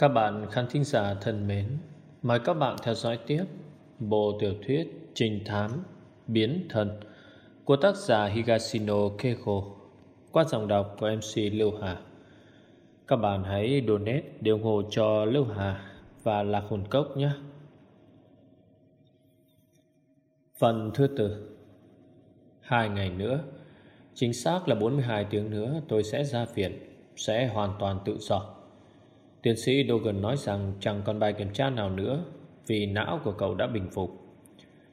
Các bạn khán thính giả thân mến, mời các bạn theo dõi tiếp bộ tiểu thuyết Trình Thám Biến Thần của tác giả Higashino Keiko qua giọng đọc của MC Lưu Hà. Các bạn hãy donate để ủng hộ cho Lưu Hà và Lạc Hồn Cốc nhé. Phần thứ tư Hai ngày nữa Chính xác là 42 tiếng nữa tôi sẽ ra viện Sẽ hoàn toàn tự do Tiến sĩ Dogan nói rằng chẳng còn bài kiểm tra nào nữa vì não của cậu đã bình phục.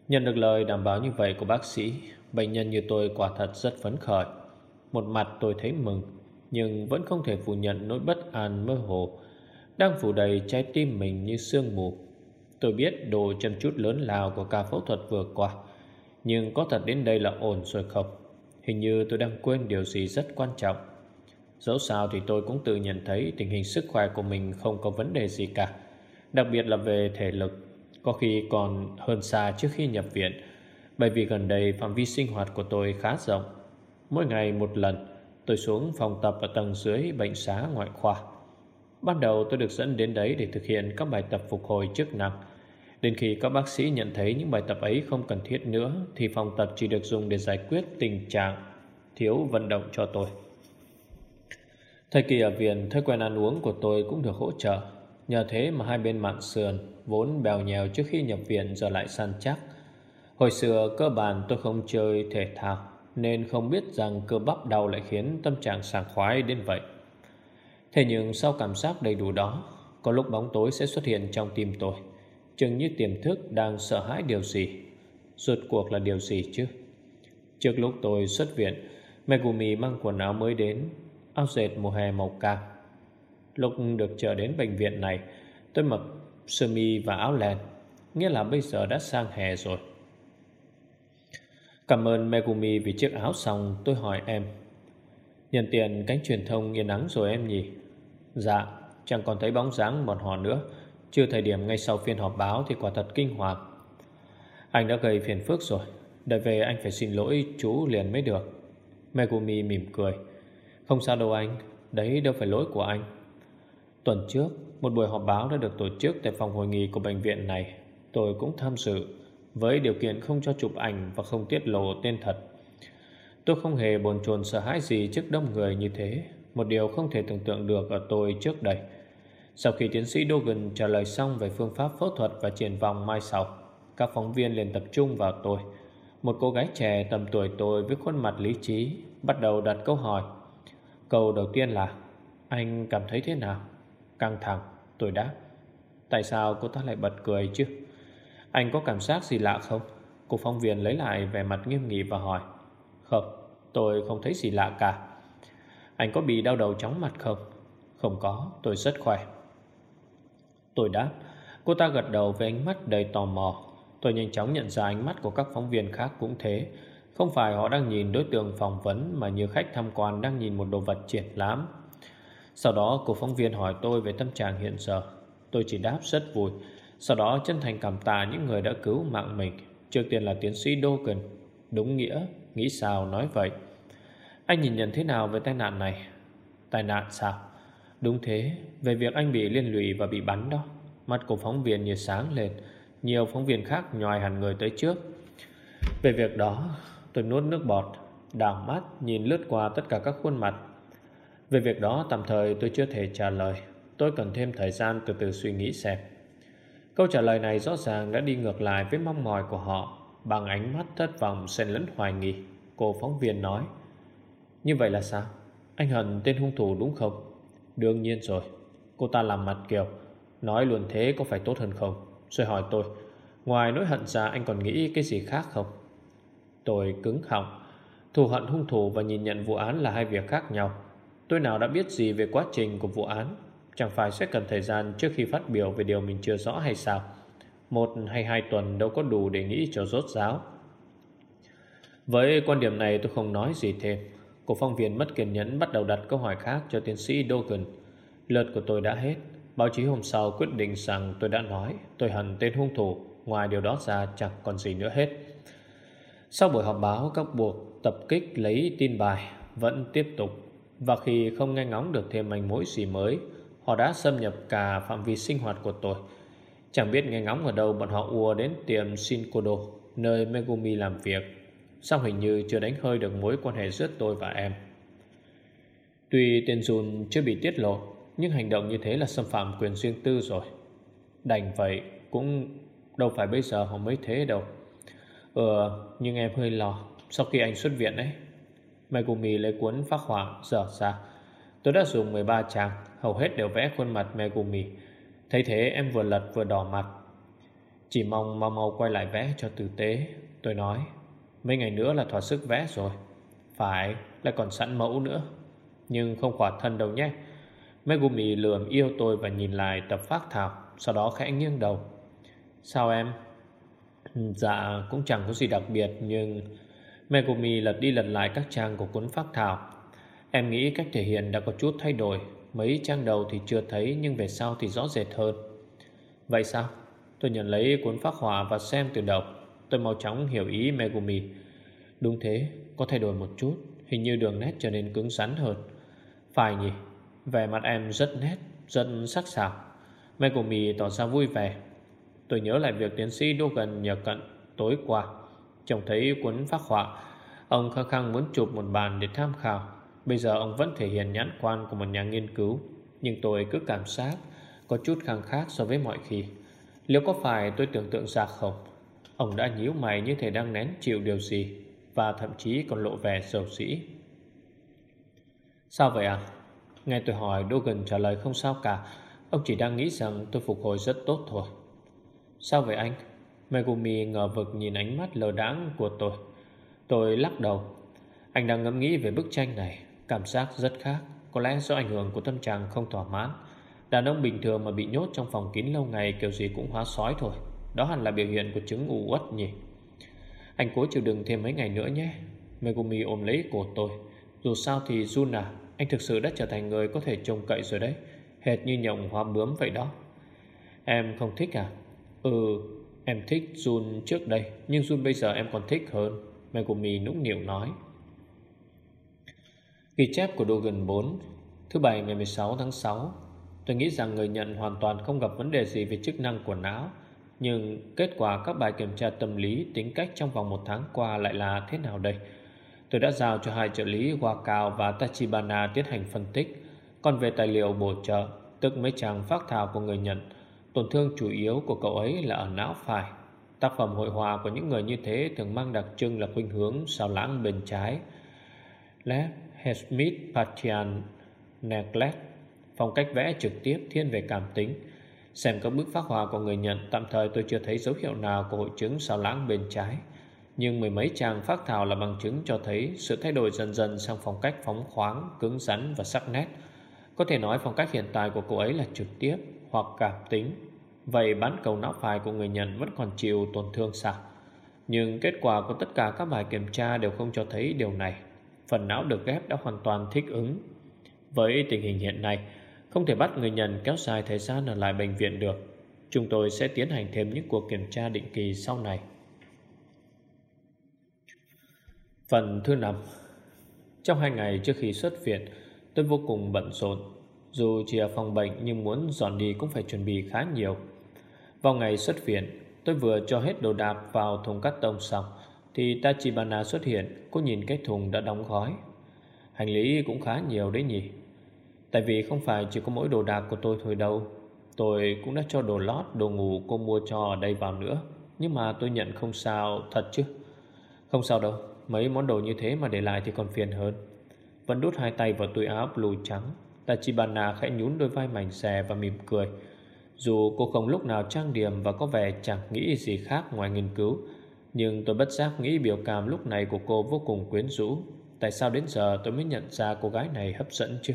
Nhận được lời đảm bảo như vậy của bác sĩ, bệnh nhân như tôi quả thật rất phấn khởi. Một mặt tôi thấy mừng, nhưng vẫn không thể phủ nhận nỗi bất an mơ hồ đang phủ đầy trái tim mình như sương mù. Tôi biết đồ chăm chút lớn lao của ca phẫu thuật vừa qua, nhưng có thật đến đây là ổn rồi không? Hình như tôi đang quên điều gì rất quan trọng. Dẫu sao thì tôi cũng tự nhận thấy tình hình sức khỏe của mình không có vấn đề gì cả. Đặc biệt là về thể lực, có khi còn hơn xa trước khi nhập viện. Bởi vì gần đây phạm vi sinh hoạt của tôi khá rộng. Mỗi ngày một lần, tôi xuống phòng tập ở tầng dưới bệnh xá ngoại khoa. Ban đầu tôi được dẫn đến đấy để thực hiện các bài tập phục hồi chức năng. Đến khi các bác sĩ nhận thấy những bài tập ấy không cần thiết nữa thì phòng tập chỉ được dùng để giải quyết tình trạng thiếu vận động cho tôi. Thời kỳ ở viện, thói quen ăn uống của tôi cũng được hỗ trợ. Nhờ thế mà hai bên mạn sườn vốn bèo nhèo trước khi nhập viện giờ lại săn chắc. Hồi xưa cơ bản tôi không chơi thể thao nên không biết rằng cơ bắp đau lại khiến tâm trạng sảng khoái đến vậy. Thế nhưng sau cảm giác đầy đủ đó, có lúc bóng tối sẽ xuất hiện trong tim tôi, chừng như tiềm thức đang sợ hãi điều gì. Rốt cuộc là điều gì chứ? Trước lúc tôi xuất viện, Megumi mang quần áo mới đến áo dệt mùa hè màu cam. Lúc được chờ đến bệnh viện này, tôi mặc sơ mi và áo len, nghĩa là bây giờ đã sang hè rồi. Cảm ơn Megumi vì chiếc áo xong tôi hỏi em Nhận tiền cánh truyền thông yên nắng rồi em nhỉ Dạ Chẳng còn thấy bóng dáng bọn họ nữa Chưa thời điểm ngay sau phiên họp báo Thì quả thật kinh hoàng Anh đã gây phiền phức rồi Đợi về anh phải xin lỗi chú liền mới được Megumi mỉm cười không sao đâu anh, Đấy đâu phải lỗi của anh. Tuần trước, Một buổi họp báo đã được tổ chức Tại phòng hội nghị của bệnh viện này. Tôi cũng tham dự, Với điều kiện không cho chụp ảnh Và không tiết lộ tên thật. Tôi không hề bồn chồn sợ hãi gì Trước đông người như thế. Một điều không thể tưởng tượng được ở tôi trước đây. Sau khi tiến sĩ Dogan trả lời xong Về phương pháp phẫu thuật và triển vọng mai sau, Các phóng viên liền tập trung vào tôi. Một cô gái trẻ tầm tuổi tôi Với khuôn mặt lý trí Bắt đầu đặt câu hỏi Câu đầu tiên là Anh cảm thấy thế nào? Căng thẳng, tôi đáp Tại sao cô ta lại bật cười chứ? Anh có cảm giác gì lạ không? Cô phóng viên lấy lại vẻ mặt nghiêm nghị và hỏi Không, tôi không thấy gì lạ cả Anh có bị đau đầu chóng mặt không? Không có, tôi rất khỏe Tôi đáp Cô ta gật đầu với ánh mắt đầy tò mò Tôi nhanh chóng nhận ra ánh mắt của các phóng viên khác cũng thế không phải họ đang nhìn đối tượng phỏng vấn Mà như khách tham quan đang nhìn một đồ vật triển lãm. Sau đó cô phóng viên hỏi tôi về tâm trạng hiện giờ. Tôi chỉ đáp rất vui. Sau đó chân thành cảm tạ những người đã cứu mạng mình. Trước tiên là tiến sĩ Dogan Đúng nghĩa, nghĩ sao nói vậy? Anh nhìn nhận thế nào về tai nạn này? Tai nạn sao? Đúng thế, về việc anh bị liên lụy và bị bắn đó. Mắt của phóng viên như sáng lên. Nhiều phóng viên khác nhòi hẳn người tới trước. Về việc đó Tôi nuốt nước bọt, Đảo mắt nhìn lướt qua tất cả các khuôn mặt Về việc đó, tạm thời tôi chưa thể trả lời Tôi cần thêm thời gian từ từ suy nghĩ xem Câu trả lời này rõ ràng đã đi ngược lại với mong mỏi của họ, Bằng ánh mắt thất vọng xen lẫn hoài nghi, Cô phóng viên nói Như vậy là sao? Anh Hận tên hung thủ đúng không? Đương nhiên rồi Cô ta làm mặt kiểu, Nói luôn thế có phải tốt hơn không? Rồi hỏi tôi, Ngoài nỗi hận ra anh còn nghĩ cái gì khác không? Tôi cứng họng. Thù hận hung thủ và nhìn nhận vụ án là hai việc khác nhau. Tôi nào đã biết gì về quá trình của vụ án? Chẳng phải sẽ cần thời gian trước khi phát biểu về điều mình chưa rõ hay sao? Một hay hai tuần đâu có đủ để nghĩ cho rốt ráo. Với quan điểm này tôi không nói gì thêm. Cổ phong viên mất kiên nhẫn bắt đầu đặt câu hỏi khác cho tiến sĩ Dogan. Lượt của tôi đã hết. Báo chí hôm sau quyết định rằng tôi đã nói Tôi hận tên hung thủ, Ngoài điều đó ra chẳng còn gì nữa hết sau buổi họp báo, các buộc tập kích lấy tin bài vẫn tiếp tục. Và khi không nghe ngóng được thêm manh mối gì mới, Họ đã xâm nhập cả phạm vi sinh hoạt của tôi. Chẳng biết nghe ngóng ở đâu bọn họ ùa đến tiệm Shinkodo Nơi Megumi làm việc. Song hình như chưa đánh hơi được mối quan hệ giữa tôi và em? Tuy tên Jun chưa bị tiết lộ, Nhưng hành động như thế là xâm phạm quyền riêng tư rồi. Đành vậy, Cũng đâu phải bây giờ họ mới thế đâu. Ờ Nhưng em hơi lo Sau khi anh xuất viện ấy. Megumi lấy cuốn phác họa dở ra. Tôi đã dùng 13 trang, Hầu hết đều vẽ khuôn mặt Megumi Thấy thế, em vừa lật vừa đỏ mặt. Chỉ mong mau mau quay lại vẽ cho tử tế, Tôi nói. Mấy ngày nữa là thỏa sức vẽ rồi. Phải, lại còn sẵn mẫu nữa. Nhưng không khỏa thân đâu nhé. Megumi lườm yêu tôi và nhìn lại tập phát thảo, Sau đó khẽ nghiêng đầu. Sao em? Dạ cũng chẳng có gì đặc biệt Nhưng Megumi lật đi lật lại các trang của cuốn phát thảo. Em nghĩ cách thể hiện đã có chút thay đổi. Mấy trang đầu thì chưa thấy Nhưng về sau thì rõ rệt hơn. Vậy sao? Tôi nhận lấy cuốn phát họa và xem từ đầu. Tôi mau chóng hiểu ý Megumi. Đúng thế, có thay đổi một chút. Hình như đường nét trở nên cứng rắn hơn. Phải nhỉ? Vẻ mặt em rất nét, rất sắc sảo. Megumi tỏ ra vui vẻ. Tôi nhớ lại việc tiến sĩ Dogan nhờ cận tối qua. Trông thấy cuốn phát họa, Ông khăng khăng muốn chụp một bàn để tham khảo. Bây giờ ông vẫn thể hiện nhãn quan của một nhà nghiên cứu. Nhưng tôi cứ cảm giác Có chút khăng khác so với mọi khi. Liệu có phải tôi tưởng tượng ra không? Ông đã nhíu mày như thể đang nén chịu điều gì Và thậm chí còn lộ vẻ sầu sĩ Sao vậy à Nghe tôi hỏi Dogan trả lời không sao cả. Ông chỉ đang nghĩ rằng tôi phục hồi rất tốt thôi. Sao vậy anh? Megumi ngờ vực nhìn ánh mắt lờ đáng của tôi. Tôi lắc đầu. Anh đang ngẫm nghĩ về bức tranh này. Cảm giác rất khác. Có lẽ do ảnh hưởng của tâm trạng không thỏa mãn. Đàn ông bình thường mà bị nhốt trong phòng kín lâu ngày Kiểu gì cũng hóa sói thôi. Đó hẳn là biểu hiện của chứng u uất nhỉ. Anh cố chịu đựng thêm mấy ngày nữa nhé. Megumi ôm lấy cổ tôi. Dù sao thì Jun Anh thực sự đã trở thành người có thể trông cậy rồi đấy. Hệt như nhộng hoa bướm vậy đó. Em không thích à? Ừ em thích Jun trước đây, Nhưng Jun bây giờ em còn thích hơn. Mẹ của Mì nũng nịu nói. Ghi chép của Dogen 4 Thứ bảy ngày 16 tháng 6 Tôi nghĩ rằng người nhận hoàn toàn không gặp vấn đề gì về chức năng của não Nhưng kết quả các bài kiểm tra tâm lý tính cách trong vòng một tháng qua lại là thế nào đây? Tôi đã giao cho hai trợ lý Wakao và Tachibana tiến hành phân tích. Còn về tài liệu bổ trợ, Tức mấy trang phát thảo của người nhận Tổn thương chủ yếu của cậu ấy là ở não phải. Tác phẩm hội họa của những người như thế thường mang đặc trưng là khuynh hướng sao lãng bên trái. Left Hesmith Patian Neglect Phong cách vẽ trực tiếp thiên về cảm tính. Xem các bức phát họa của người nhận Tạm thời tôi chưa thấy dấu hiệu nào của hội chứng sao lãng bên trái. Nhưng mười mấy trang phát thảo là bằng chứng cho thấy Sự thay đổi dần dần sang phong cách phóng khoáng, cứng rắn và sắc nét. Có thể nói phong cách hiện tại của cô ấy là trực tiếp hoặc cảm tính Vậy bán cầu não phải của người nhận vẫn còn chịu tổn thương sao? Nhưng kết quả của tất cả các bài kiểm tra đều không cho thấy điều này phần não được ghép đã hoàn toàn thích ứng. Với tình hình hiện nay, không thể bắt người nhận kéo dài thời gian ở lại bệnh viện được. Chúng tôi sẽ tiến hành thêm những cuộc kiểm tra định kỳ sau này. Phần thứ năm Trong hai ngày trước khi xuất viện, tôi vô cùng bận rộn. Dù chỉ ở phòng bệnh nhưng muốn dọn đi cũng phải chuẩn bị khá nhiều. Vào ngày xuất viện, tôi vừa cho hết đồ đạc vào thùng cắt tông xong thì Tachibana xuất hiện Cô nhìn cái thùng đã đóng gói. Hành lý cũng khá nhiều đấy nhỉ? Tại vì không phải chỉ có mỗi đồ đạc của tôi thôi đâu. Tôi cũng đã cho đồ lót, đồ ngủ cô mua cho ở đây vào nữa. Nhưng mà tôi nhận không sao thật chứ? Không sao đâu Mấy món đồ như thế mà để lại thì còn phiền hơn. Vẫn đút hai tay vào túi áo blue trắng. Tachibana khẽ nhún đôi vai mảnh xè và mỉm cười. Dù cô không lúc nào trang điểm và có vẻ chẳng nghĩ gì khác ngoài nghiên cứu, nhưng tôi bất giác nghĩ biểu cảm lúc này của cô vô cùng quyến rũ. Tại sao đến giờ tôi mới nhận ra cô gái này hấp dẫn chứ?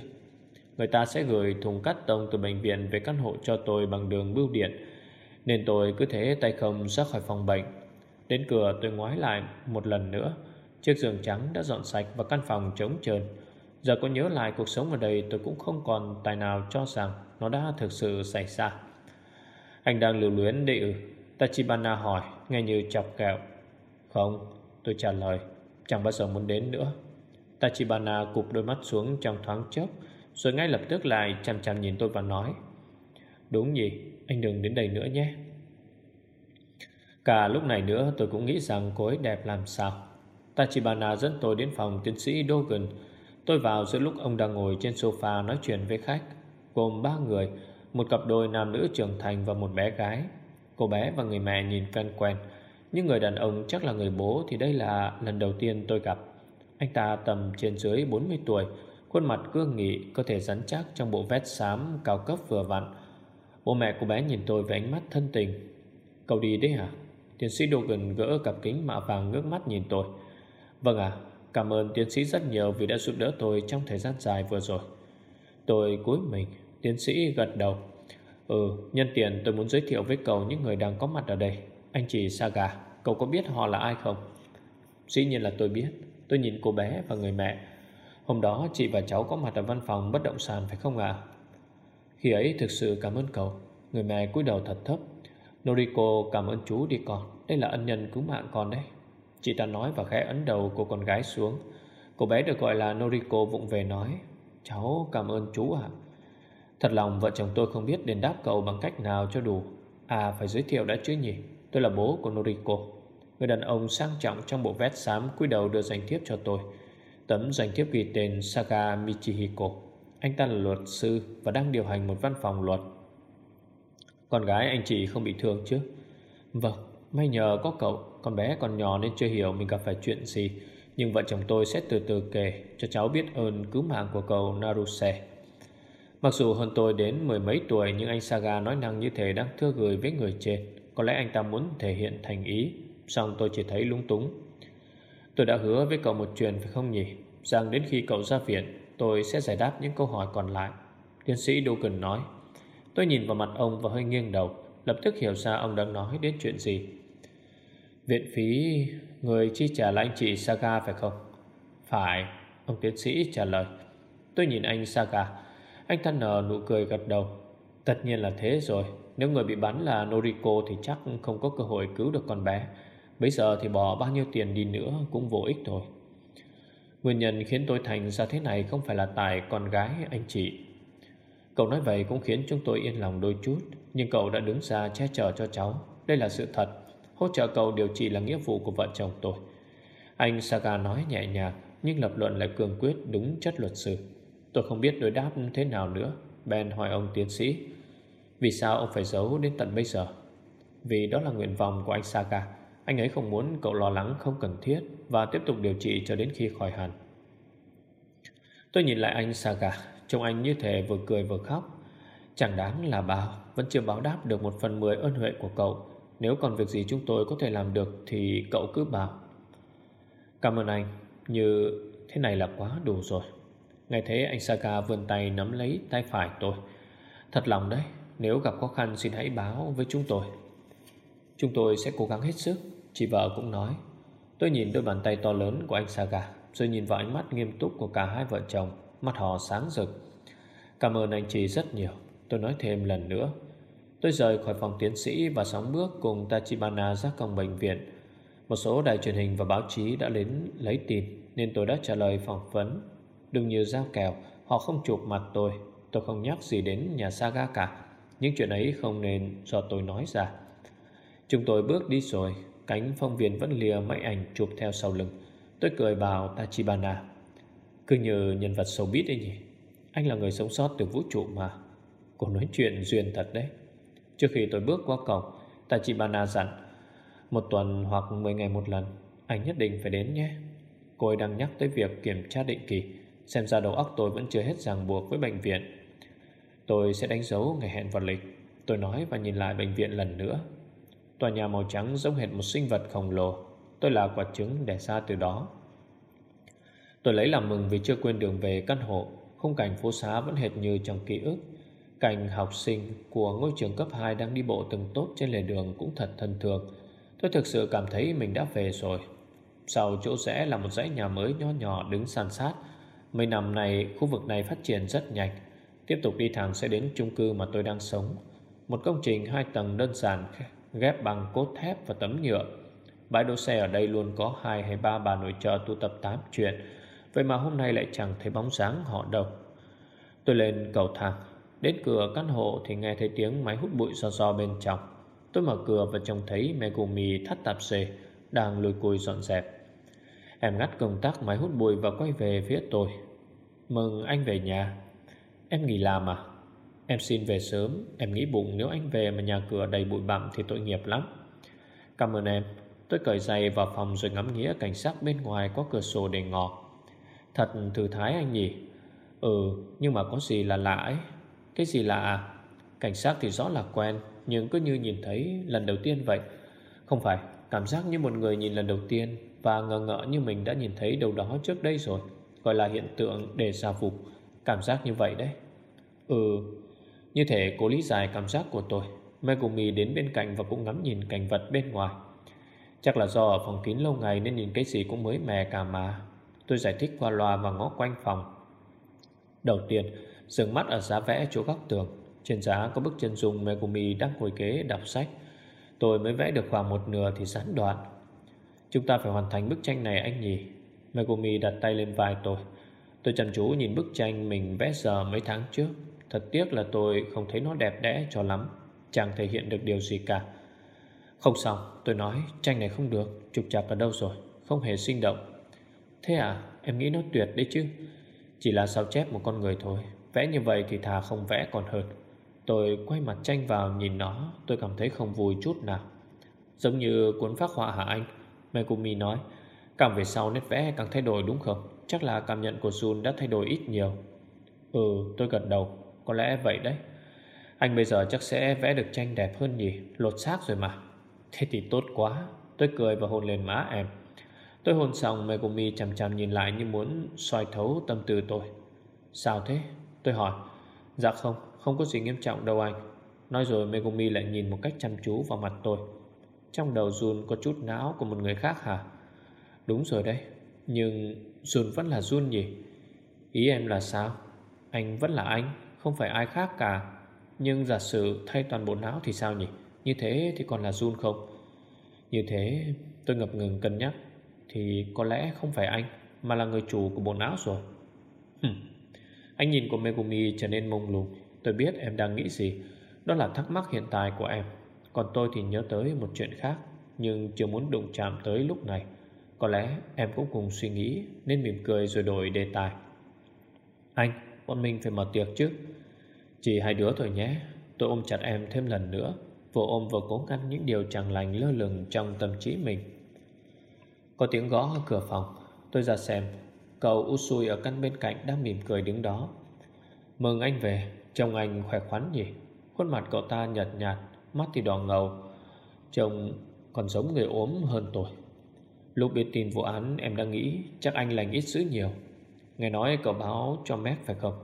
Người ta sẽ gửi thùng cắt tông từ bệnh viện về căn hộ cho tôi bằng đường bưu điện, Nên tôi cứ thế tay không ra khỏi phòng bệnh. Đến cửa tôi ngoái lại một lần nữa, Chiếc giường trắng đã dọn sạch và căn phòng trống trơn. Giờ có nhớ lại cuộc sống ở đây tôi cũng không còn tài nào cho rằng nó đã thực sự xảy ra. Anh đang lưu luyến đệ ư ừ. Tachibana hỏi nghe như chọc kẹo. Không tôi trả lời Chẳng bao giờ muốn đến nữa. Tachibana cụp đôi mắt xuống trong thoáng chốc Rồi ngay lập tức lại chằm chằm nhìn tôi và nói Đúng nhỉ Anh đừng đến đây nữa nhé. Cả lúc này nữa tôi cũng nghĩ rằng cô ấy đẹp làm sao. Tachibana dẫn tôi đến phòng tiến sĩ Dogen, Tôi vào giữa lúc ông đang ngồi trên sofa nói chuyện với khách, Gồm ba người, Một cặp đôi nam nữ trưởng thành và một bé gái. Cô bé và người mẹ nhìn quen quen. Nhưng người đàn ông chắc là người bố Thì đây là lần đầu tiên tôi gặp. Anh ta tầm trên dưới 40 tuổi, Khuôn mặt cương nghị Cơ thể rắn chắc trong bộ vest xám cao cấp vừa vặn. Bố mẹ cô bé nhìn tôi với ánh mắt thân tình. Cậu đi đấy hả? Tiến sĩ Dogan gỡ cặp kính mạ vàng ngước mắt nhìn tôi. Vâng ạ. Cảm ơn tiến sĩ rất nhiều vì đã giúp đỡ tôi trong thời gian dài vừa rồi. Tôi cúi mình Tiến sĩ gật đầu. Ừ, nhân tiện tôi muốn giới thiệu với cậu những người đang có mặt ở đây. Anh chị Saga Cậu có biết họ là ai không? Dĩ nhiên là tôi biết. Tôi nhìn cô bé và người mẹ. Hôm đó chị và cháu có mặt ở văn phòng bất động sản phải không ạ? Khi ấy thực sự cảm ơn cậu. Người mẹ cúi đầu thật thấp. Noriko cảm ơn chú đi con. Đây là ân nhân cứu mạng con đấy. Chị ta nói và khẽ ấn đầu của con gái xuống. Cô bé được gọi là Noriko vụng về nói Cháu cảm ơn chú ạ. Thật lòng vợ chồng tôi không biết đền đáp cậu bằng cách nào cho đủ. À phải giới thiệu đã chứ nhỉ? Tôi là bố của Noriko. Người đàn ông sang trọng trong bộ vest xám cúi đầu đưa danh thiếp cho tôi. Tấm danh thiếp ghi tên Saga Michihiko. Anh ta là luật sư và đang điều hành một văn phòng luật. Con gái anh chị không bị thương chứ? Vâng, may nhờ có cậu, Con bé còn nhỏ nên chưa hiểu mình gặp phải chuyện gì. Nhưng vợ chồng tôi sẽ từ từ kể Cho cháu biết ơn cứu mạng của cậu Naruse. Mặc dù hơn tôi đến mười mấy tuổi, Nhưng anh Saga nói năng như thế đang thưa gửi với người trên. Có lẽ anh ta muốn thể hiện thành ý Xong tôi chỉ thấy lúng túng. Tôi đã hứa với cậu một chuyện, phải không nhỉ? Rằng đến khi cậu ra viện, Tôi sẽ giải đáp những câu hỏi còn lại. Tiến sĩ Dugan nói. Tôi nhìn vào mặt ông và hơi nghiêng đầu, Lập tức hiểu ra ông đang nói đến chuyện gì. Viện phí Người chi trả là anh chị Saga phải không? Phải, Ông tiến sĩ trả lời. Tôi nhìn anh Saga. Anh ta nở nụ cười gật đầu. Tất nhiên là thế rồi. Nếu người bị bắn là Noriko thì chắc không có cơ hội cứu được con bé. Bây giờ thì bỏ bao nhiêu tiền đi nữa Cũng vô ích thôi Nguyên nhân khiến tôi thành ra thế này Không phải là tại con gái anh chị. Cậu nói vậy cũng khiến chúng tôi yên lòng đôi chút, Nhưng cậu đã đứng ra che chở cho cháu. Đây là sự thật. Hỗ trợ cậu điều trị là nghĩa vụ của vợ chồng tôi. Anh Saga nói nhẹ nhàng, Nhưng lập luận lại cường quyết đúng chất luật sư. Tôi không biết đối đáp thế nào nữa Ben hỏi ông tiến sĩ. Vì sao ông phải giấu đến tận bây giờ? Vì đó là nguyện vọng của anh Saga, Anh ấy không muốn cậu lo lắng không cần thiết Và tiếp tục điều trị cho đến khi khỏi hẳn. Tôi nhìn lại anh Saga, Trông anh như thể vừa cười vừa khóc. Chẳng đáng là bao Vẫn chưa báo đáp được một phần mười ơn huệ của cậu. Nếu còn việc gì chúng tôi có thể làm được Thì cậu cứ bảo. Cảm ơn anh, Như thế này là quá đủ rồi. Ngay thế anh Saga vươn tay nắm lấy tay phải tôi. Thật lòng đấy, Nếu gặp khó khăn xin hãy báo với chúng tôi. Chúng tôi sẽ cố gắng hết sức, Chị vợ cũng nói. Tôi nhìn đôi bàn tay to lớn của anh Saga Rồi nhìn vào ánh mắt nghiêm túc của cả hai vợ chồng, Mắt họ sáng rực. Cảm ơn anh chị rất nhiều, Tôi nói thêm lần nữa. Tôi rời khỏi phòng tiến sĩ và sóng bước cùng Tachibana ra cổng bệnh viện. Một số đài truyền hình và báo chí đã đến lấy tin, Nên tôi đã trả lời phỏng vấn. Đừng như giao kèo Họ không chụp mặt tôi. Tôi không nhắc gì đến nhà Saga cả. Những chuyện ấy không nên do tôi nói ra. Chúng tôi bước đi rồi. Cánh phong viên vẫn lìa máy ảnh chụp theo sau lưng. Tôi cười bảo Tachibana, Cứ như nhân vật showbiz ấy nhỉ? Anh là người sống sót từ vũ trụ mà. Cô nói chuyện duyên thật đấy. Trước khi tôi bước qua cổng Tachibana dặn, Một tuần hoặc 10 ngày một lần, Anh nhất định phải đến nhé. Cô ấy đang nhắc tới việc kiểm tra định kỳ, Xem ra đầu óc tôi vẫn chưa hết ràng buộc với bệnh viện. Tôi sẽ đánh dấu ngày hẹn vào lịch, Tôi nói và nhìn lại bệnh viện lần nữa. Tòa nhà màu trắng giống hệt một sinh vật khổng lồ, Tôi là quả trứng đẻ ra từ đó. Tôi lấy làm mừng vì chưa quên đường về căn hộ, Khung cảnh phố xá vẫn hệt như trong ký ức. Cảnh học sinh của ngôi trường cấp 2 đang đi bộ từng tốt trên lề đường cũng thật thân thường Tôi thực sự cảm thấy mình đã về rồi. Sau chỗ rẽ là một dãy nhà mới nhỏ nhỏ đứng san sát. Mấy năm này khu vực này phát triển rất nhanh. Tiếp tục đi thẳng sẽ đến chung cư mà tôi đang sống. Một công trình hai tầng đơn giản, ghép bằng cốt thép và tấm nhựa. Bãi đỗ xe ở đây luôn có hai hay ba bà nội trợ tụ tập tám chuyện. Vậy mà hôm nay lại chẳng thấy bóng dáng họ đâu. Tôi lên cầu thang. Đến cửa căn hộ thì nghe thấy tiếng máy hút bụi do do bên trong. Tôi mở cửa và trông thấy Megumi thắt tạp xề Đang lùi cùi dọn dẹp. Em ngắt công tắc máy hút bụi và quay về phía tôi. Mừng anh về nhà. Em nghỉ làm à? Em xin về sớm. Em nghĩ bụng nếu anh về mà nhà cửa đầy bụi bặm Thì tội nghiệp lắm. Cảm ơn em. Tôi cởi giày vào phòng rồi ngắm nghĩa cảnh sắc bên ngoài có cửa sổ để ngỏ. Thật thư thái anh nhỉ. Ừ nhưng mà có gì là lạ ấy. Cái gì lạ à? Cảnh sát thì rõ là quen, Nhưng cứ như nhìn thấy lần đầu tiên vậy. Không phải, Cảm giác như một người nhìn lần đầu tiên Và ngờ ngỡ như mình đã nhìn thấy đâu đó trước đây rồi, Gọi là hiện tượng để xà phục. Cảm giác như vậy đấy. Ừ Như thể cố lý giải cảm giác của tôi. Megumi đến bên cạnh và cũng ngắm nhìn cảnh vật bên ngoài. Chắc là do ở phòng kín lâu ngày Nên nhìn cái gì cũng mới mẻ cả mà. Tôi giải thích qua loa và ngó quanh phòng. Đầu tiên Dừng mắt ở giá vẽ chỗ góc tường. Trên giá có bức chân dung Megumi đang ngồi kế đọc sách. Tôi mới vẽ được khoảng một nửa thì gián đoạn. Chúng ta phải hoàn thành bức tranh này anh nhỉ? Megumi đặt tay lên vai tôi. Tôi chăm chú nhìn bức tranh mình vẽ giờ mấy tháng trước. Thật tiếc là tôi không thấy nó đẹp đẽ cho lắm. Chẳng thể hiện được điều gì cả. Không xong Tôi nói, tranh này không được. Trục trặc ở đâu rồi? Không hề sinh động. Thế à? Em nghĩ nó tuyệt đấy chứ. Chỉ là sao chép một con người thôi. Vẽ như vậy thì thà không vẽ còn hơn. Tôi quay mặt tranh vào nhìn nó, Tôi cảm thấy không vui chút nào. Giống như cuốn phác họa hả anh, Megumi nói, Càng về sau nét vẽ càng thay đổi đúng không? Chắc là cảm nhận của Jun đã thay đổi ít nhiều. Ừ tôi gật đầu. Có lẽ vậy đấy. Anh bây giờ chắc sẽ vẽ được tranh đẹp hơn nhỉ? Lột xác rồi mà. Thế thì tốt quá. Tôi cười và hôn lên má em. Tôi hôn xong Megumi chằm chằm nhìn lại như muốn soi thấu tâm tư tôi Sao thế? Tôi hỏi Dạ không, không có gì nghiêm trọng đâu anh Nói rồi Megumi lại nhìn một cách chăm chú vào mặt tôi Trong đầu Jun có chút não của một người khác hả? Đúng rồi đấy Nhưng Jun vẫn là Jun nhỉ? Ý em là sao? Anh vẫn là anh, không phải ai khác cả Nhưng giả sử thay toàn bộ não thì sao nhỉ? Như thế thì còn là Jun không? Như thế tôi ngập ngừng cân nhắc thì có lẽ không phải anh Mà là người chủ của bộ não rồi. Hừm. Anh nhìn của Megumi trở nên mông lung. Tôi biết em đang nghĩ gì. Đó là thắc mắc hiện tại của em. Còn tôi thì nhớ tới một chuyện khác Nhưng chưa muốn đụng chạm tới lúc này. Có lẽ em cũng cùng suy nghĩ Nên mỉm cười rồi đổi đề tài. Anh, bọn mình phải mở tiệc chứ. Chỉ hai đứa thôi nhé. Tôi ôm chặt em thêm lần nữa. Vừa ôm vừa cố ngăn những điều chẳng lành lơ lửng trong tâm trí mình. Có tiếng gõ ở cửa phòng. Tôi ra xem. Cậu Usui ở căn bên cạnh đang mỉm cười đứng đó. Mừng anh về. Trông anh khỏe khoắn nhỉ? Khuôn mặt cậu ta nhợt nhạt, Mắt thì đỏ ngầu. Trông còn giống người ốm hơn tôi. Lúc biết tin vụ án, em đang nghĩ Chắc anh lành ít dữ nhiều. Nghe nói cậu báo cho Mac phải không?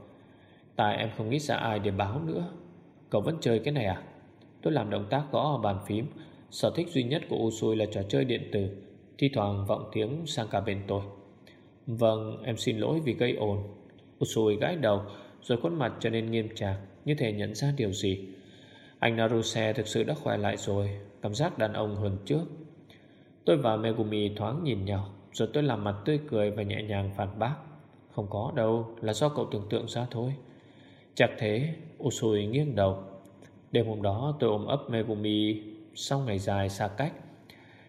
Tại em không nghĩ ra ai để báo nữa. Cậu vẫn chơi cái này à? Tôi làm động tác gõ ở bàn phím. Sở thích duy nhất của Usui là trò chơi điện tử. Thi thoảng vọng tiếng sang cả bên tôi. Vâng em xin lỗi vì gây ồn. Usui gãi đầu, Rồi khuôn mặt trở nên nghiêm trạc, Như thể nhận ra điều gì. Anh Naruse thực sự đã khỏe lại rồi, Cảm giác đàn ông hơn trước. Tôi và Megumi thoáng nhìn nhau, Rồi tôi làm mặt tươi cười và nhẹ nhàng phản bác. Không có đâu, Là do cậu tưởng tượng ra thôi. Chắc thế Usui nghiêng đầu. Đêm hôm đó tôi ôm ấp Megumi Sau ngày dài xa cách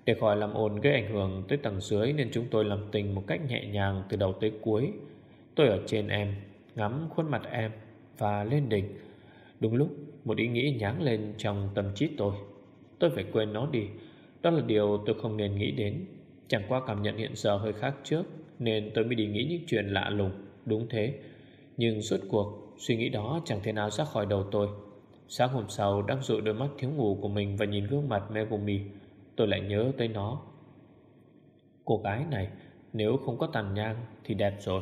để khỏi làm ồn gây ảnh hưởng tới tầng dưới Nên chúng tôi làm tình một cách nhẹ nhàng Từ đầu tới cuối. Tôi ở trên em, Ngắm khuôn mặt em Và lên đỉnh. Đúng lúc, một ý nghĩ nháng lên trong tâm trí tôi. Tôi phải quên nó đi. Đó là điều tôi không nên nghĩ đến. Chẳng qua cảm nhận hiện giờ hơi khác trước, Nên tôi mới đi nghĩ những chuyện lạ lùng. Đúng thế. Nhưng suốt cuộc, suy nghĩ đó chẳng thể nào ra khỏi đầu tôi. Sáng hôm sau, đang dụi đôi mắt thiếu ngủ của mình Và nhìn gương mặt Megumi. Tôi lại nhớ tới nó. Cô gái này, Nếu không có tàn nhang thì đẹp rồi.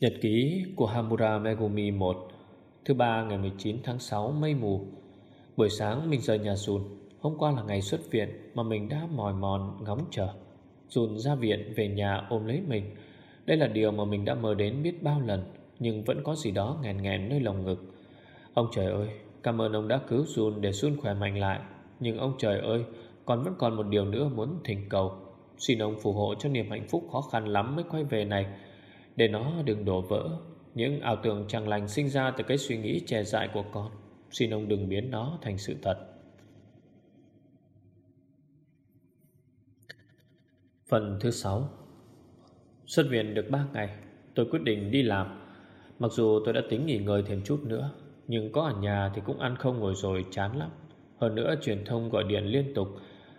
Nhật ký của Hamura Megumi 1 Thứ ba ngày 19 tháng 6 mây mù. Buổi sáng mình rời nhà Jun. Hôm qua là ngày xuất viện Mà mình đã mỏi mòn, ngóng chờ. Jun ra viện về nhà ôm lấy mình. Đây là điều mà mình đã mơ đến biết bao lần, Nhưng vẫn có gì đó ngàn ngàn nơi lòng ngực. Ông trời ơi Cảm ơn ông đã cứu Jun để Jun khỏe mạnh lại. Nhưng ông trời ơi Con vẫn còn một điều nữa muốn thỉnh cầu. Xin ông phù hộ cho niềm hạnh phúc khó khăn lắm mới quay về này. Để nó đừng đổ vỡ. Những ảo tưởng chẳng lành sinh ra từ cái suy nghĩ trẻ dại của con. Xin ông đừng biến nó thành sự thật. Phần thứ 6 Xuất viện được 3 ngày, Tôi quyết định đi làm. Mặc dù tôi đã tính nghỉ ngơi thêm chút nữa nhưng có ở nhà thì cũng ăn không ngồi rồi chán lắm. Hơn nữa truyền thông gọi điện liên tục.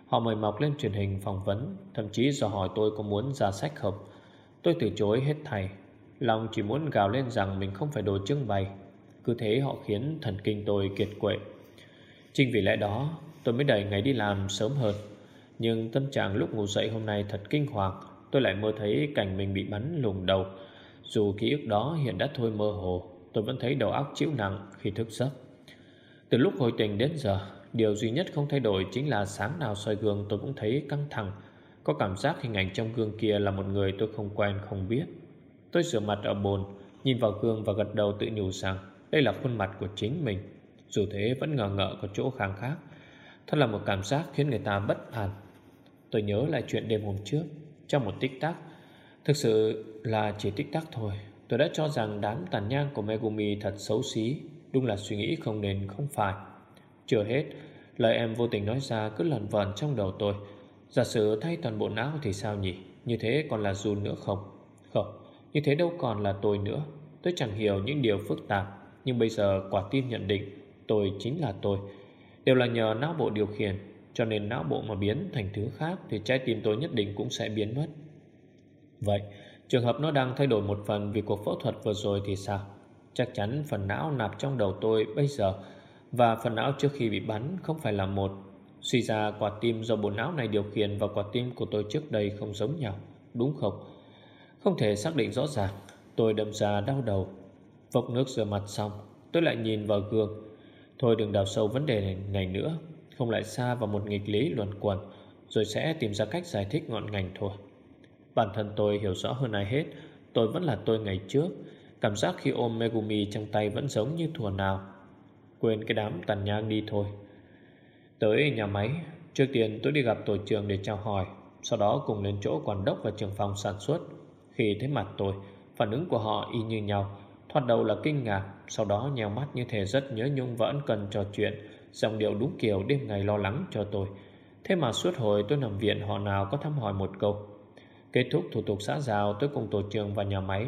Họ mời mọc lên truyền hình phỏng vấn, Thậm chí dò hỏi tôi có muốn ra sách không. Tôi từ chối hết thầy. Lòng chỉ muốn gào lên rằng mình không phải đồ trưng bày. Cứ thế họ khiến thần kinh tôi kiệt quệ. Chính vì lẽ đó, tôi mới đẩy ngày đi làm sớm hơn. Nhưng tâm trạng lúc ngủ dậy hôm nay thật kinh hoàng. Tôi lại mơ thấy cảnh mình bị bắn lùng đầu. Dù ký ức đó hiện đã thôi mơ hồ. Tôi vẫn thấy đầu óc chịu nặng khi thức giấc. Từ lúc hồi tình đến giờ, Điều duy nhất không thay đổi chính là sáng nào soi gương tôi cũng thấy căng thẳng. Có cảm giác hình ảnh trong gương kia là một người tôi không quen, không biết. Tôi rửa mặt ở bồn, Nhìn vào gương và gật đầu tự nhủ rằng Đây là khuôn mặt của chính mình. Dù thế, vẫn ngờ ngợ có chỗ kháng khác. Thật là một cảm giác khiến người ta bất an. Tôi nhớ lại chuyện đêm hôm trước, Trong một tích tắc. Thực sự là chỉ tích tắc thôi. Tôi đã cho rằng đám tàn nhang của Megumi thật xấu xí. Đúng là suy nghĩ không nên không phải. Chưa hết, Lời em vô tình nói ra cứ lẩn vẩn trong đầu tôi. Giả sử thay toàn bộ não thì sao nhỉ? Như thế còn là Jun nữa không? Không, Như thế đâu còn là tôi nữa. Tôi chẳng hiểu những điều phức tạp, Nhưng bây giờ quả tim nhận định Tôi chính là tôi. Đều là nhờ não bộ điều khiển, Cho nên não bộ mà biến thành thứ khác Thì trái tim tôi nhất định cũng sẽ biến mất. Vậy trường hợp nó đang thay đổi một phần Vì cuộc phẫu thuật vừa rồi thì sao? Chắc chắn phần não nạp trong đầu tôi bây giờ. Và phần não trước khi bị bắn Không phải là một. Suy ra quả tim do bộ não này điều khiển Và quả tim của tôi trước đây không giống nhau Đúng không? Không thể xác định rõ ràng. Tôi đâm ra đau đầu. Vốc nước rửa mặt xong Tôi lại nhìn vào gương. Thôi đừng đào sâu vấn đề này, này nữa. Không lại xa vào một nghịch lý luẩn quẩn Rồi sẽ tìm ra cách giải thích ngọn ngành thôi. Bản thân tôi hiểu rõ hơn ai hết. Tôi vẫn là tôi ngày trước. Cảm giác khi ôm Megumi trong tay vẫn giống như thùa nào. Quên cái đám tàn nhang đi thôi. Tới nhà máy. Trước tiên tôi đi gặp tổ trưởng để chào hỏi. Sau đó cùng lên chỗ quản đốc và trưởng phòng sản xuất. Khi thấy mặt tôi, Phản ứng của họ y như nhau. Thoạt đầu là kinh ngạc, Sau đó nhèo mắt như thể rất nhớ nhung và ân cần trò chuyện. Giọng điệu đúng kiểu đêm ngày lo lắng cho tôi. Thế mà suốt hồi tôi nằm viện, họ nào có thăm hỏi một câu? Kết thúc thủ tục xã giao tôi cùng tổ trưởng và nhà máy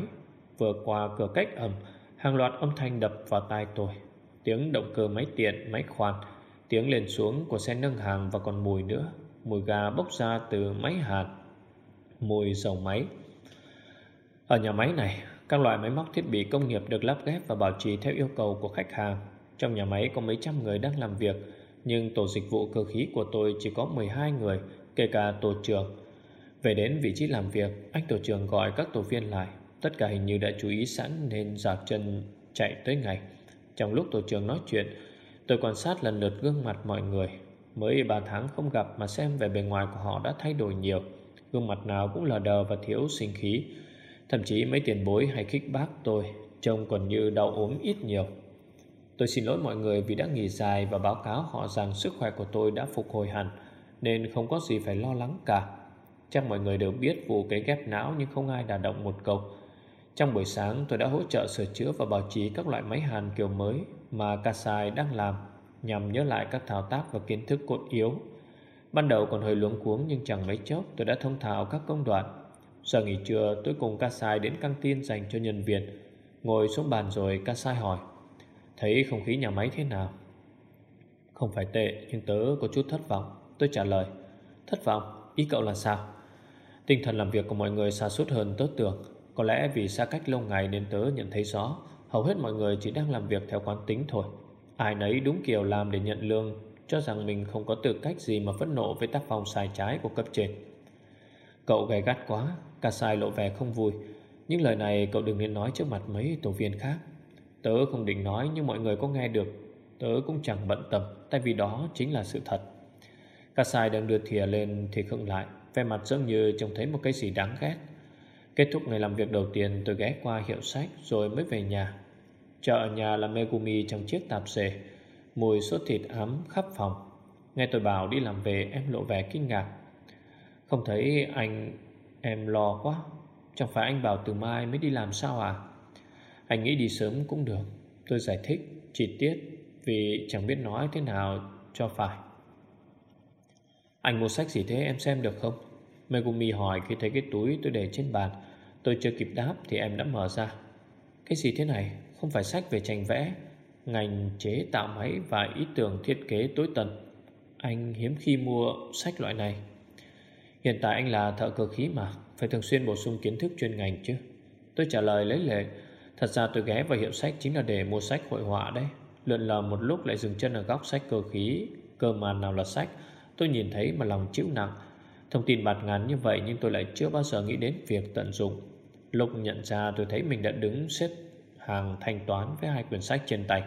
Vừa qua cửa cách ẩm Hàng loạt âm thanh đập vào tai tôi. Tiếng động cơ máy tiện, máy khoan Tiếng lên xuống của xe nâng hàng và còn mùi nữa Mùi gà bốc ra từ máy hạt Mùi dầu máy. Ở nhà máy này Các loại máy móc thiết bị công nghiệp được lắp ghép và bảo trì theo yêu cầu của khách hàng. Trong nhà máy có mấy trăm người đang làm việc Nhưng tổ dịch vụ cơ khí của tôi chỉ có 12 người Kể cả tổ trưởng về đến vị trí làm việc, Anh tổ trưởng gọi các tổ viên lại. Tất cả hình như đã chú ý sẵn Nên dạp chân chạy tới ngày Trong lúc tổ trưởng nói chuyện, Tôi quan sát lần lượt gương mặt mọi người. Mới 3 tháng không gặp Mà xem về bề ngoài của họ đã thay đổi nhiều. Gương mặt nào cũng lờ đờ và thiếu sinh khí. Thậm chí mấy tiền bối hay khích bác tôi Trông còn như đau ốm ít nhiều. Tôi xin lỗi mọi người vì đã nghỉ dài Và báo cáo họ rằng sức khỏe của tôi đã phục hồi hẳn, Nên không có gì phải lo lắng cả. Chắc mọi người đều biết vụ cái ghép não nhưng không ai đả động một câu. Trong buổi sáng, tôi đã hỗ trợ sửa chữa và bảo trì các loại máy hàn kiểu mới mà Kasai đang làm, nhằm nhớ lại các thao tác và kiến thức cốt yếu. Ban đầu còn hơi luống cuống nhưng chẳng mấy chốc tôi đã thông thạo các công đoạn. Giờ nghỉ trưa, tôi cùng Kasai đến căng tin dành cho nhân viên. Ngồi xuống bàn rồi Kasai hỏi, Thấy không khí nhà máy thế nào? Không phải tệ, nhưng tớ có chút thất vọng. Tôi trả lời, Thất vọng? Ý cậu là sao? Tinh thần làm việc của mọi người xa suốt hơn tớ tưởng. Có lẽ vì xa cách lâu ngày nên tớ nhận thấy rõ, Hầu hết mọi người chỉ đang làm việc theo quán tính thôi. Ai nấy đúng kiểu làm để nhận lương, Cho rằng mình không có tư cách gì mà phẫn nộ với tác phong sai trái của cấp trên. Cậu gay gắt quá, Cả sai lộ vẻ không vui. Những lời này cậu đừng nên nói trước mặt mấy tổ viên khác. Tớ không định nói nhưng mọi người có nghe được. Tớ cũng chẳng bận tâm, Tại vì đó chính là sự thật. Cả sai đang đưa thìa lên thì khựng lại về mặt giống như trông thấy một cái gì đáng ghét. Kết thúc ngày làm việc đầu tiên, Tôi ghé qua hiệu sách Rồi mới về nhà. Chợ ở nhà là Megumi trong chiếc tạp dề Mùi sốt thịt ấm khắp phòng. Nghe tôi bảo đi làm về, Em lộ vẻ kinh ngạc. Không thấy anh Em lo quá. Chẳng phải anh bảo từ mai mới đi làm sao à? Anh nghĩ đi sớm cũng được. Tôi giải thích, chi tiết, Vì chẳng biết nói thế nào cho phải. Anh mua sách gì thế? Em xem được không? Megumi hỏi khi thấy cái túi tôi để trên bàn. Tôi chưa kịp đáp thì em đã mở ra. Cái gì thế này? Không phải sách về tranh vẽ. Ngành chế tạo máy và ý tưởng thiết kế tối tần. Anh hiếm khi mua sách loại này. Hiện tại anh là thợ cơ khí mà. Phải thường xuyên bổ sung kiến thức chuyên ngành chứ. Tôi trả lời lấy lệ. Thật ra tôi ghé vào hiệu sách chính là để mua sách hội họa đấy. Lượn lờ một lúc lại dừng chân ở góc sách cơ khí Cơ mà nào là sách. Tôi nhìn thấy mà lòng chịu nặng. Thông tin bạt ngàn như vậy nhưng tôi lại chưa bao giờ nghĩ đến việc tận dụng. Lúc nhận ra tôi thấy mình đã đứng xếp hàng thanh toán với hai quyển sách trên tay.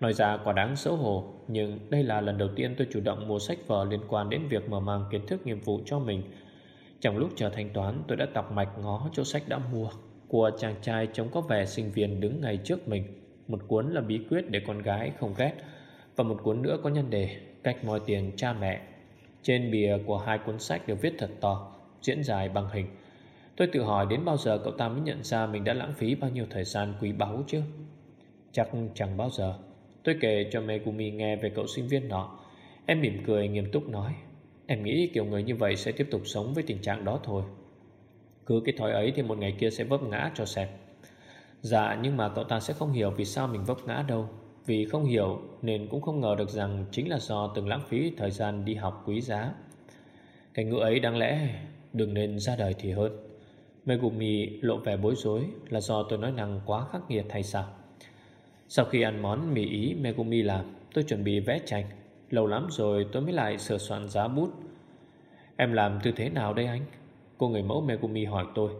Nói ra quả đáng xấu hổ, Nhưng đây là lần đầu tiên tôi chủ động mua sách vở liên quan đến việc mở mang kiến thức nghiệp vụ cho mình. Trong lúc chờ thanh toán, tôi đã tọc mạch ngó chỗ sách đã mua Của chàng trai trông có vẻ sinh viên đứng ngay trước mình. Một cuốn là bí quyết để con gái không ghét Và một cuốn nữa có nhân đề. Cách moi tiền cha mẹ. Trên bìa của hai cuốn sách được viết thật to, Diễn dài bằng hình. Tôi tự hỏi đến bao giờ cậu ta mới nhận ra Mình đã lãng phí bao nhiêu thời gian quý báu chứ? Chắc chẳng bao giờ. Tôi kể cho Megumi nghe về cậu sinh viên nọ. Em mỉm cười, nghiêm túc nói, Em nghĩ kiểu người như vậy sẽ tiếp tục sống với tình trạng đó thôi. Cứ cái thói ấy thì một ngày kia sẽ vấp ngã cho xẹp Dạ nhưng mà cậu ta sẽ không hiểu vì sao mình vấp ngã đâu. Vì không hiểu nên cũng không ngờ được rằng Chính là do từng lãng phí thời gian đi học quý giá. Cái ngữ ấy đáng lẽ đừng nên ra đời thì hơn. Megumi lộ vẻ bối rối Là do tôi nói năng quá khắc nghiệt hay sao? Sau khi ăn món mì ý Megumi làm, Tôi chuẩn bị vẽ tranh. Lâu lắm rồi tôi mới lại sửa soạn giá bút. Em làm tư thế nào đây anh? Cô người mẫu Megumi hỏi tôi.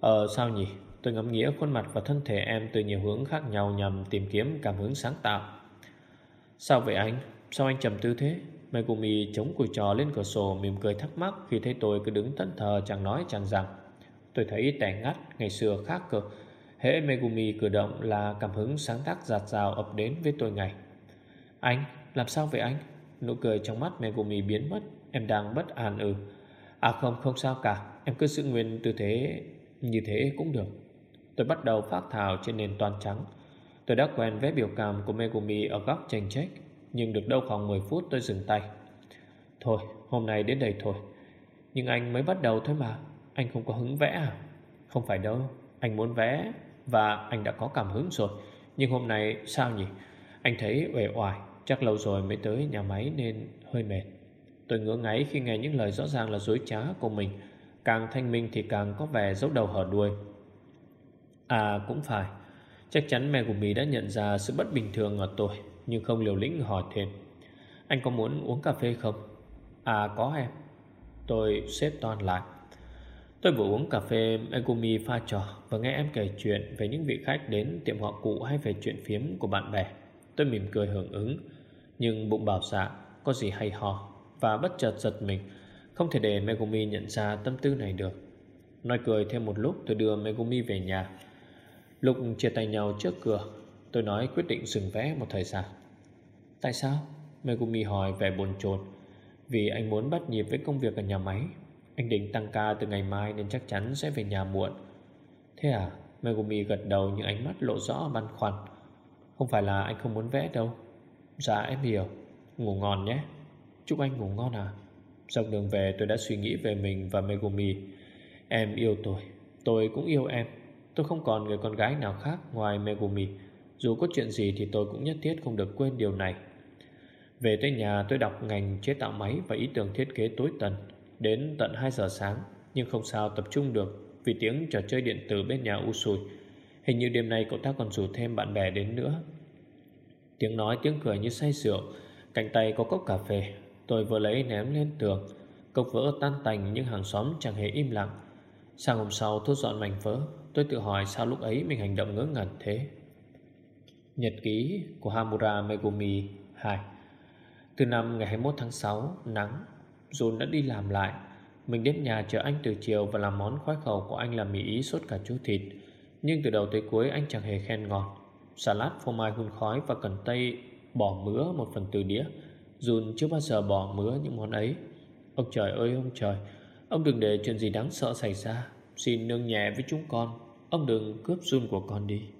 Ờ sao nhỉ? Tôi ngắm nghĩa khuôn mặt và thân thể em từ nhiều hướng khác nhau nhằm tìm kiếm cảm hứng sáng tạo. Sao vậy anh? Sao anh trầm tư thế? Megumi chống cùi trò lên cửa sổ mỉm cười thắc mắc khi thấy tôi cứ đứng thẫn thờ chẳng nói chẳng rằng. Tôi thấy tẻ ngắt ngày xưa khác cơ. Hễ Megumi cử động là cảm hứng sáng tác giạt rào ập đến với tôi ngày Anh, làm sao vậy anh? Nụ cười trong mắt Megumi biến mất Em đang bất an ừ À không, không sao cả Em cứ giữ nguyên tư thế như thế cũng được Tôi bắt đầu phát thảo trên nền toàn trắng. Tôi đã quen với biểu cảm của Megumi ở góc tranh trách Nhưng được đâu khoảng 10 phút tôi dừng tay. Thôi, hôm nay đến đây thôi. Nhưng anh mới bắt đầu thôi mà. Anh không có hứng vẽ à? Không phải đâu. Anh muốn vẽ và anh đã có cảm hứng rồi. Nhưng hôm nay sao nhỉ? Anh thấy uể oải Chắc lâu rồi mới tới nhà máy nên hơi mệt. Tôi ngứa ngáy khi nghe những lời rõ ràng là dối trá của mình. Càng thanh minh thì càng có vẻ dấu đầu hở đuôi. À cũng phải Chắc chắn mẹ của Mỹ đã nhận ra sự bất bình thường ở tôi Nhưng không liều lĩnh hỏi thêm Anh có muốn uống cà phê không? À có em Tôi xếp toàn lại Tôi vừa uống cà phê Megumi pha trò và nghe em kể chuyện về những vị khách đến tiệm họ cụ hay về chuyện phiếm của bạn bè. Tôi mỉm cười hưởng ứng, nhưng bụng bảo dạ có gì hay ho và bất chợt giật mình, không thể để Megumi nhận ra tâm tư này được. Nói cười thêm một lúc tôi đưa Megumi về nhà. Lúc chia tay nhau trước cửa, tôi nói quyết định dừng vẽ một thời gian. Tại sao? Megumi hỏi vẻ buồn chồn. Vì anh muốn bắt nhịp với công việc ở nhà máy. Anh định tăng ca từ ngày mai nên chắc chắn sẽ về nhà muộn. Thế à? Megumi gật đầu nhưng ánh mắt lộ rõ băn khoăn. Không phải là anh không muốn vẽ đâu. Dạ em hiểu. Ngủ ngon nhé. Chúc anh ngủ ngon à? Dọc đường về tôi đã suy nghĩ về mình và Megumi. Em yêu tôi. Tôi cũng yêu em. Tôi không còn người con gái nào khác ngoài Megumi Dù có chuyện gì thì tôi cũng nhất thiết không được quên điều này. Về tới nhà, tôi đọc ngành chế tạo máy và ý tưởng thiết kế tối tần. Đến tận 2 giờ sáng, Nhưng không sao tập trung được Vì tiếng trò chơi điện tử bên nhà Usui Hình như đêm nay cậu ta còn rủ thêm bạn bè đến nữa. Tiếng nói, tiếng cười như say rượu. Cạnh tay có cốc cà phê. Tôi vừa lấy ném lên tường. Cốc vỡ tan tành nhưng hàng xóm chẳng hề im lặng. Sáng hôm sau thu dọn mảnh vỡ. Tôi tự hỏi sao lúc ấy mình hành động ngớ ngẩn thế. Nhật ký của Hamura Megumi 2 Từ năm ngày 21 tháng 6 Nắng. Jun đã đi làm lại. Mình đến nhà chờ anh từ chiều Và làm món khoái khẩu của anh là mì ý sốt cà chua thịt. Nhưng từ đầu tới cuối anh chẳng hề khen ngọt. Salad, phô mai, hun khói và cần tây Bỏ mứa một phần từ đĩa. Jun chưa bao giờ bỏ mứa những món ấy. Ông trời ơi, ông trời. Ông đừng để chuyện gì đáng sợ xảy ra. Xin nương nhẹ với chúng con. Ông đừng cướp run của con đi.